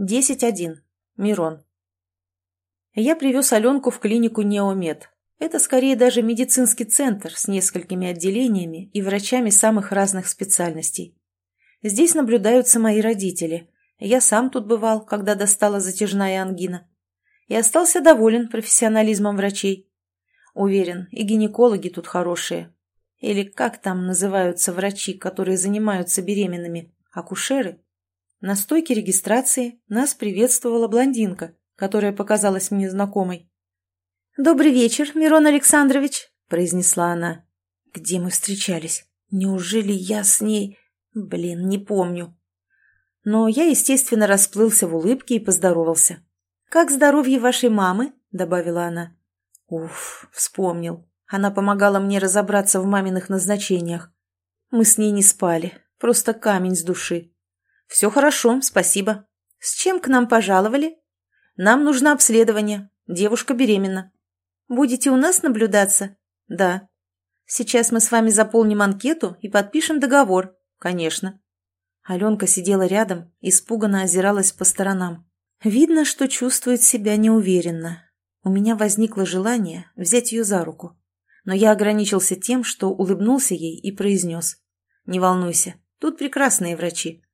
10.1. Мирон. Я привез Аленку в клинику «Неомед». Это скорее даже медицинский центр с несколькими отделениями и врачами самых разных специальностей. Здесь наблюдаются мои родители. Я сам тут бывал, когда достала затяжная ангина. И остался доволен профессионализмом врачей. Уверен, и гинекологи тут хорошие. Или как там называются врачи, которые занимаются беременными? Акушеры? На стойке регистрации нас приветствовала блондинка, которая показалась мне знакомой. «Добрый вечер, Мирон Александрович», — произнесла она. «Где мы встречались? Неужели я с ней...» «Блин, не помню». Но я, естественно, расплылся в улыбке и поздоровался. «Как здоровье вашей мамы?» — добавила она. Уф, вспомнил. Она помогала мне разобраться в маминых назначениях. Мы с ней не спали, просто камень с души. «Все хорошо, спасибо. С чем к нам пожаловали?» «Нам нужно обследование. Девушка беременна». «Будете у нас наблюдаться?» «Да». «Сейчас мы с вами заполним анкету и подпишем договор». «Конечно». Аленка сидела рядом, испуганно озиралась по сторонам. Видно, что чувствует себя неуверенно. У меня возникло желание взять ее за руку. Но я ограничился тем, что улыбнулся ей и произнес. «Не волнуйся, тут прекрасные врачи.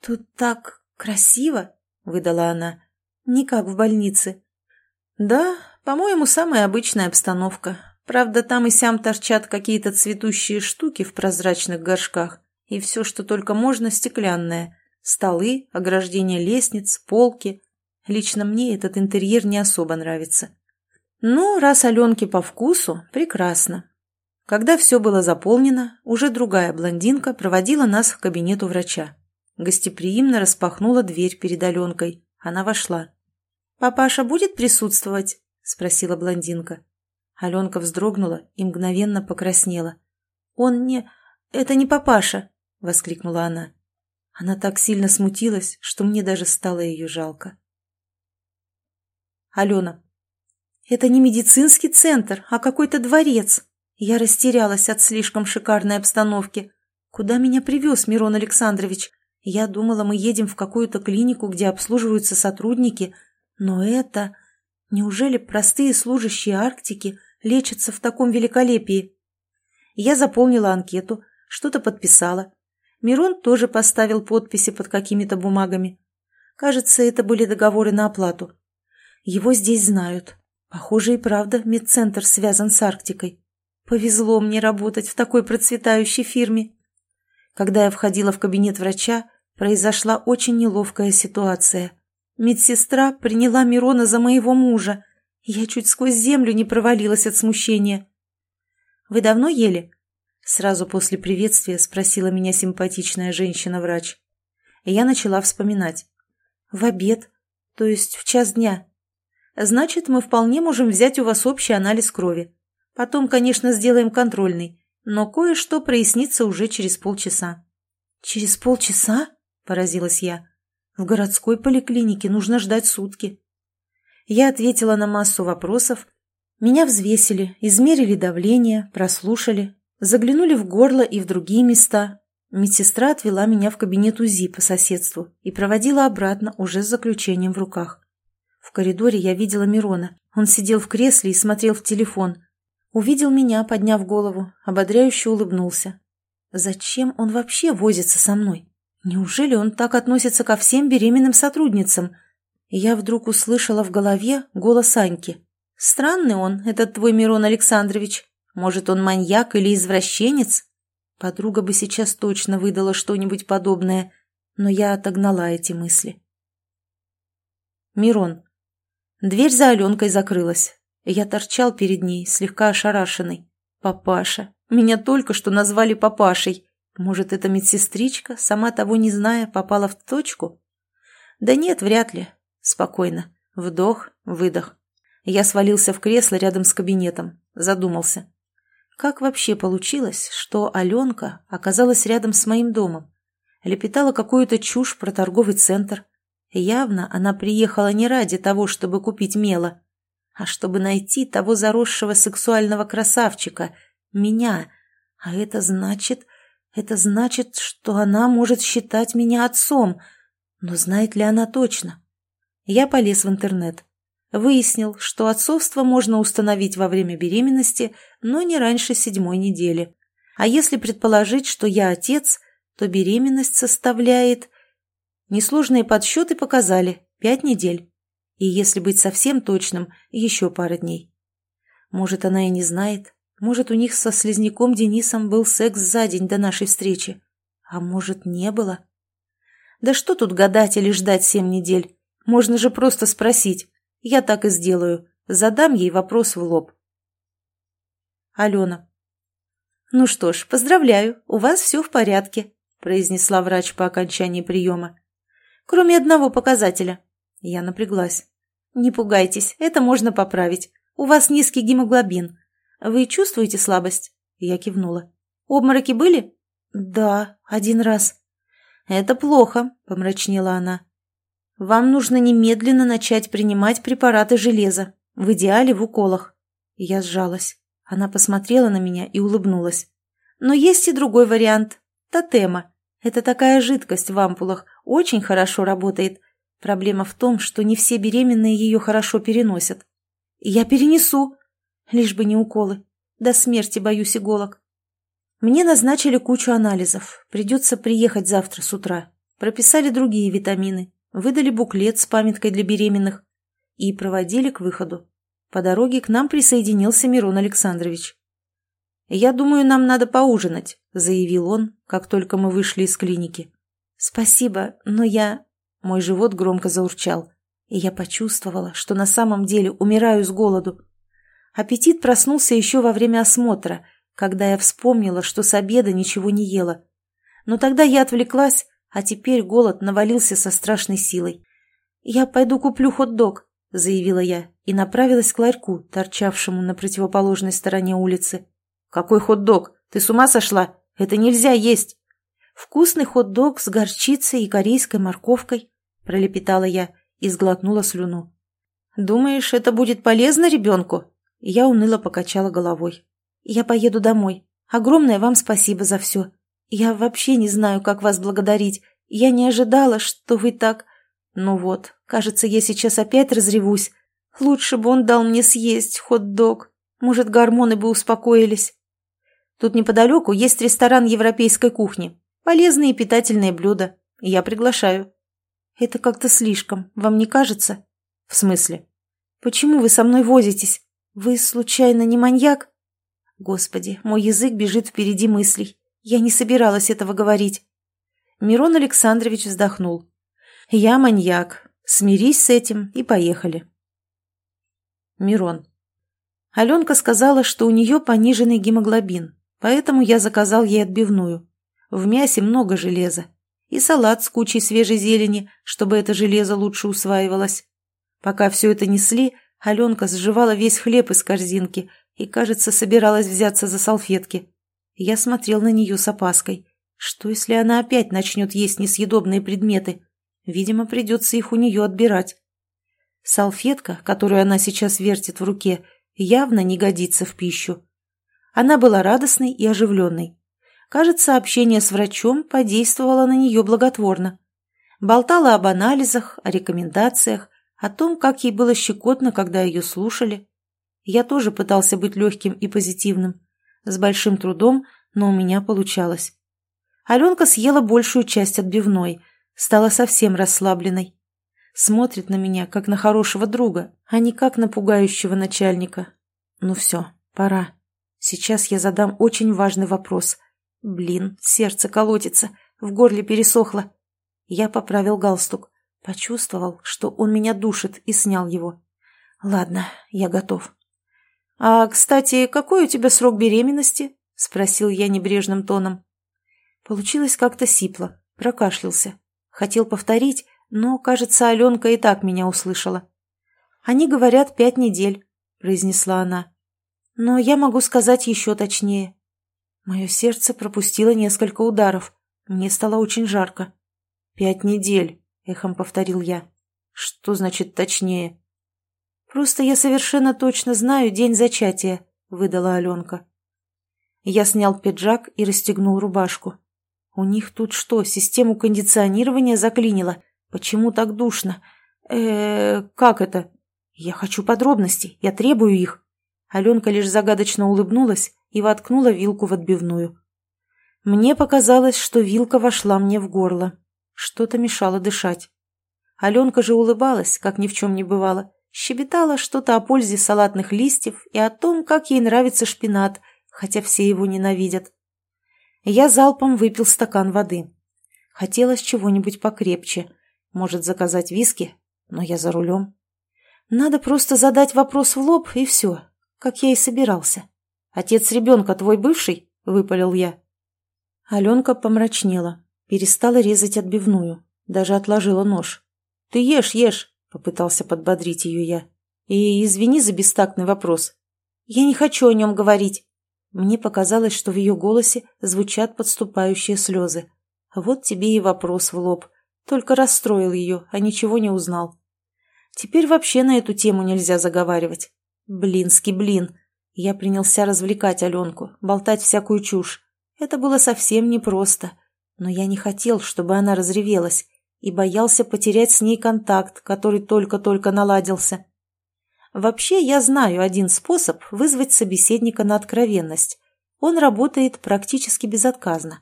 «Тут так красиво!» — выдала она. «Не как в больнице». «Да, по-моему, самая обычная обстановка. Правда, там и сям торчат какие-то цветущие штуки в прозрачных горшках, и все, что только можно, стеклянное. Столы, ограждение лестниц, полки. Лично мне этот интерьер не особо нравится. Ну, раз Аленке по вкусу, прекрасно. Когда все было заполнено, уже другая блондинка проводила нас к кабинету врача. Гостеприимно распахнула дверь перед Аленкой. Она вошла. «Папаша будет присутствовать?» – спросила блондинка. Аленка вздрогнула и мгновенно покраснела. «Он не... Это не папаша!» – воскликнула она. Она так сильно смутилась, что мне даже стало ее жалко. Алена. «Это не медицинский центр, а какой-то дворец!» Я растерялась от слишком шикарной обстановки. Куда меня привез Мирон Александрович? Я думала, мы едем в какую-то клинику, где обслуживаются сотрудники, но это... Неужели простые служащие Арктики лечатся в таком великолепии? Я заполнила анкету, что-то подписала. Мирон тоже поставил подписи под какими-то бумагами. Кажется, это были договоры на оплату. Его здесь знают. Похоже, и правда медцентр связан с Арктикой. Повезло мне работать в такой процветающей фирме. Когда я входила в кабинет врача, произошла очень неловкая ситуация. Медсестра приняла Мирона за моего мужа. Я чуть сквозь землю не провалилась от смущения. «Вы давно ели?» Сразу после приветствия спросила меня симпатичная женщина-врач. Я начала вспоминать. «В обед, то есть в час дня. Значит, мы вполне можем взять у вас общий анализ крови. Потом, конечно, сделаем контрольный, но кое-что прояснится уже через полчаса». «Через полчаса?» Поразилась я. В городской поликлинике нужно ждать сутки. Я ответила на массу вопросов. Меня взвесили, измерили давление, прослушали, заглянули в горло и в другие места. Медсестра отвела меня в кабинет УЗИ по соседству и проводила обратно уже с заключением в руках. В коридоре я видела Мирона. Он сидел в кресле и смотрел в телефон. Увидел меня, подняв голову, ободряюще улыбнулся. Зачем он вообще возится со мной? Неужели он так относится ко всем беременным сотрудницам? я вдруг услышала в голове голос Аньки. «Странный он, этот твой Мирон Александрович. Может, он маньяк или извращенец?» Подруга бы сейчас точно выдала что-нибудь подобное, но я отогнала эти мысли. Мирон. Дверь за Аленкой закрылась. Я торчал перед ней, слегка ошарашенный. «Папаша. Меня только что назвали папашей. Может, эта медсестричка, сама того не зная, попала в точку? Да нет, вряд ли. Спокойно. Вдох, выдох. Я свалился в кресло рядом с кабинетом. Задумался. Как вообще получилось, что Аленка оказалась рядом с моим домом? Лепетала какую-то чушь про торговый центр. Явно она приехала не ради того, чтобы купить мело, а чтобы найти того заросшего сексуального красавчика, меня. А это значит... Это значит, что она может считать меня отцом. Но знает ли она точно? Я полез в интернет. Выяснил, что отцовство можно установить во время беременности, но не раньше седьмой недели. А если предположить, что я отец, то беременность составляет... Несложные подсчеты показали пять недель. И если быть совсем точным, еще пара дней. Может, она и не знает. Может, у них со слизняком Денисом был секс за день до нашей встречи. А может, не было? Да что тут гадать или ждать семь недель? Можно же просто спросить. Я так и сделаю. Задам ей вопрос в лоб. Алена. «Ну что ж, поздравляю, у вас все в порядке», произнесла врач по окончании приема. «Кроме одного показателя». Я напряглась. «Не пугайтесь, это можно поправить. У вас низкий гемоглобин. Вы чувствуете слабость?» Я кивнула. «Обмороки были?» «Да, один раз». «Это плохо», — помрачнела она. «Вам нужно немедленно начать принимать препараты железа, в идеале в уколах». Я сжалась. Она посмотрела на меня и улыбнулась. «Но есть и другой вариант. Тотема. Это такая жидкость в ампулах, очень хорошо работает. Проблема в том, что не все беременные ее хорошо переносят. Я перенесу, лишь бы не уколы. До смерти боюсь иголок. Мне назначили кучу анализов. Придется приехать завтра с утра. Прописали другие витамины. Выдали буклет с памяткой для беременных. И проводили к выходу. По дороге к нам присоединился Мирон Александрович. «Я думаю, нам надо поужинать», — заявил он, как только мы вышли из клиники. «Спасибо, но я...» Мой живот громко заурчал, и я почувствовала, что на самом деле умираю с голоду. Аппетит проснулся еще во время осмотра, когда я вспомнила, что с обеда ничего не ела. Но тогда я отвлеклась, а теперь голод навалился со страшной силой. «Я пойду куплю хот-дог», — заявила я и направилась к ларьку, торчавшему на противоположной стороне улицы. «Какой хот-дог? Ты с ума сошла? Это нельзя есть!» «Вкусный хот-дог с горчицей и корейской морковкой», — пролепетала я и сглотнула слюну. «Думаешь, это будет полезно ребенку?» Я уныло покачала головой. «Я поеду домой. Огромное вам спасибо за все. Я вообще не знаю, как вас благодарить. Я не ожидала, что вы так... Ну вот, кажется, я сейчас опять разревусь. Лучше бы он дал мне съесть хот-дог. Может, гормоны бы успокоились. Тут неподалеку есть ресторан европейской кухни. Полезные питательные блюда. Я приглашаю. Это как-то слишком, вам не кажется? В смысле? Почему вы со мной возитесь? Вы, случайно, не маньяк? Господи, мой язык бежит впереди мыслей. Я не собиралась этого говорить. Мирон Александрович вздохнул. Я маньяк. Смирись с этим и поехали. Мирон. Аленка сказала, что у нее пониженный гемоглобин, поэтому я заказал ей отбивную. В мясе много железа. И салат с кучей свежей зелени, чтобы это железо лучше усваивалось. Пока все это несли, Аленка сживала весь хлеб из корзинки и, кажется, собиралась взяться за салфетки. Я смотрел на нее с опаской. Что, если она опять начнет есть несъедобные предметы? Видимо, придется их у нее отбирать. Салфетка, которую она сейчас вертит в руке, явно не годится в пищу. Она была радостной и оживленной. Кажется, общение с врачом подействовало на нее благотворно. Болтала об анализах, о рекомендациях, о том, как ей было щекотно, когда ее слушали. Я тоже пытался быть легким и позитивным. С большим трудом, но у меня получалось. Аленка съела большую часть отбивной, стала совсем расслабленной. Смотрит на меня, как на хорошего друга, а не как на пугающего начальника. Ну все, пора. Сейчас я задам очень важный вопрос. Блин, сердце колотится, в горле пересохло. Я поправил галстук. Почувствовал, что он меня душит, и снял его. Ладно, я готов. «А, кстати, какой у тебя срок беременности?» — спросил я небрежным тоном. Получилось как-то сипло, прокашлялся. Хотел повторить, но, кажется, Аленка и так меня услышала. «Они говорят пять недель», — произнесла она. «Но я могу сказать еще точнее. Мое сердце пропустило несколько ударов. Мне стало очень жарко. «Пять недель», — эхом повторил я. «Что значит точнее?» «Просто я совершенно точно знаю день зачатия», — выдала Аленка. Я снял пиджак и расстегнул рубашку. «У них тут что, систему кондиционирования заклинило? Почему так душно? э как это? Я хочу подробностей, я требую их. Аленка лишь загадочно улыбнулась и воткнула вилку в отбивную. Мне показалось, что вилка вошла мне в горло. Что-то мешало дышать. Аленка же улыбалась, как ни в чем не бывало, щебетала что-то о пользе салатных листьев и о том, как ей нравится шпинат, хотя все его ненавидят. Я залпом выпил стакан воды. Хотелось чего-нибудь покрепче. Может, заказать виски? Но я за рулем. Надо просто задать вопрос в лоб, и все. Как я и собирался. «Отец ребенка твой бывший?» — выпалил я. Аленка помрачнела, перестала резать отбивную, даже отложила нож. «Ты ешь, ешь!» — попытался подбодрить ее я. «И извини за бестактный вопрос. Я не хочу о нем говорить». Мне показалось, что в ее голосе звучат подступающие слезы. Вот тебе и вопрос в лоб. Только расстроил ее, а ничего не узнал. Теперь вообще на эту тему нельзя заговаривать. Блинский блин. Я принялся развлекать Аленку, болтать всякую чушь. Это было совсем непросто. Но я не хотел, чтобы она разревелась, и боялся потерять с ней контакт, который только-только наладился. Вообще, я знаю один способ вызвать собеседника на откровенность. Он работает практически безотказно.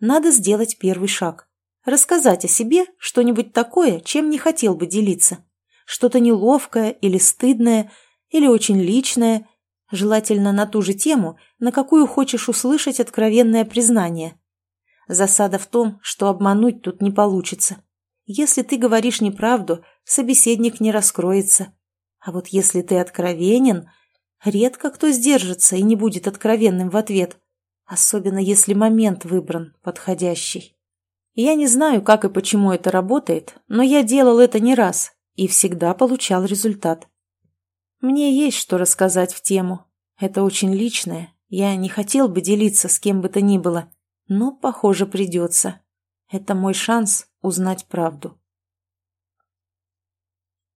Надо сделать первый шаг. Рассказать о себе что-нибудь такое, чем не хотел бы делиться. Что-то неловкое или стыдное, или очень личное, желательно на ту же тему, на какую хочешь услышать откровенное признание. Засада в том, что обмануть тут не получится. Если ты говоришь неправду, собеседник не раскроется. А вот если ты откровенен, редко кто сдержится и не будет откровенным в ответ, особенно если момент выбран подходящий. Я не знаю, как и почему это работает, но я делал это не раз и всегда получал результат. Мне есть что рассказать в тему. Это очень личное. Я не хотел бы делиться с кем бы то ни было, но, похоже, придется. Это мой шанс узнать правду.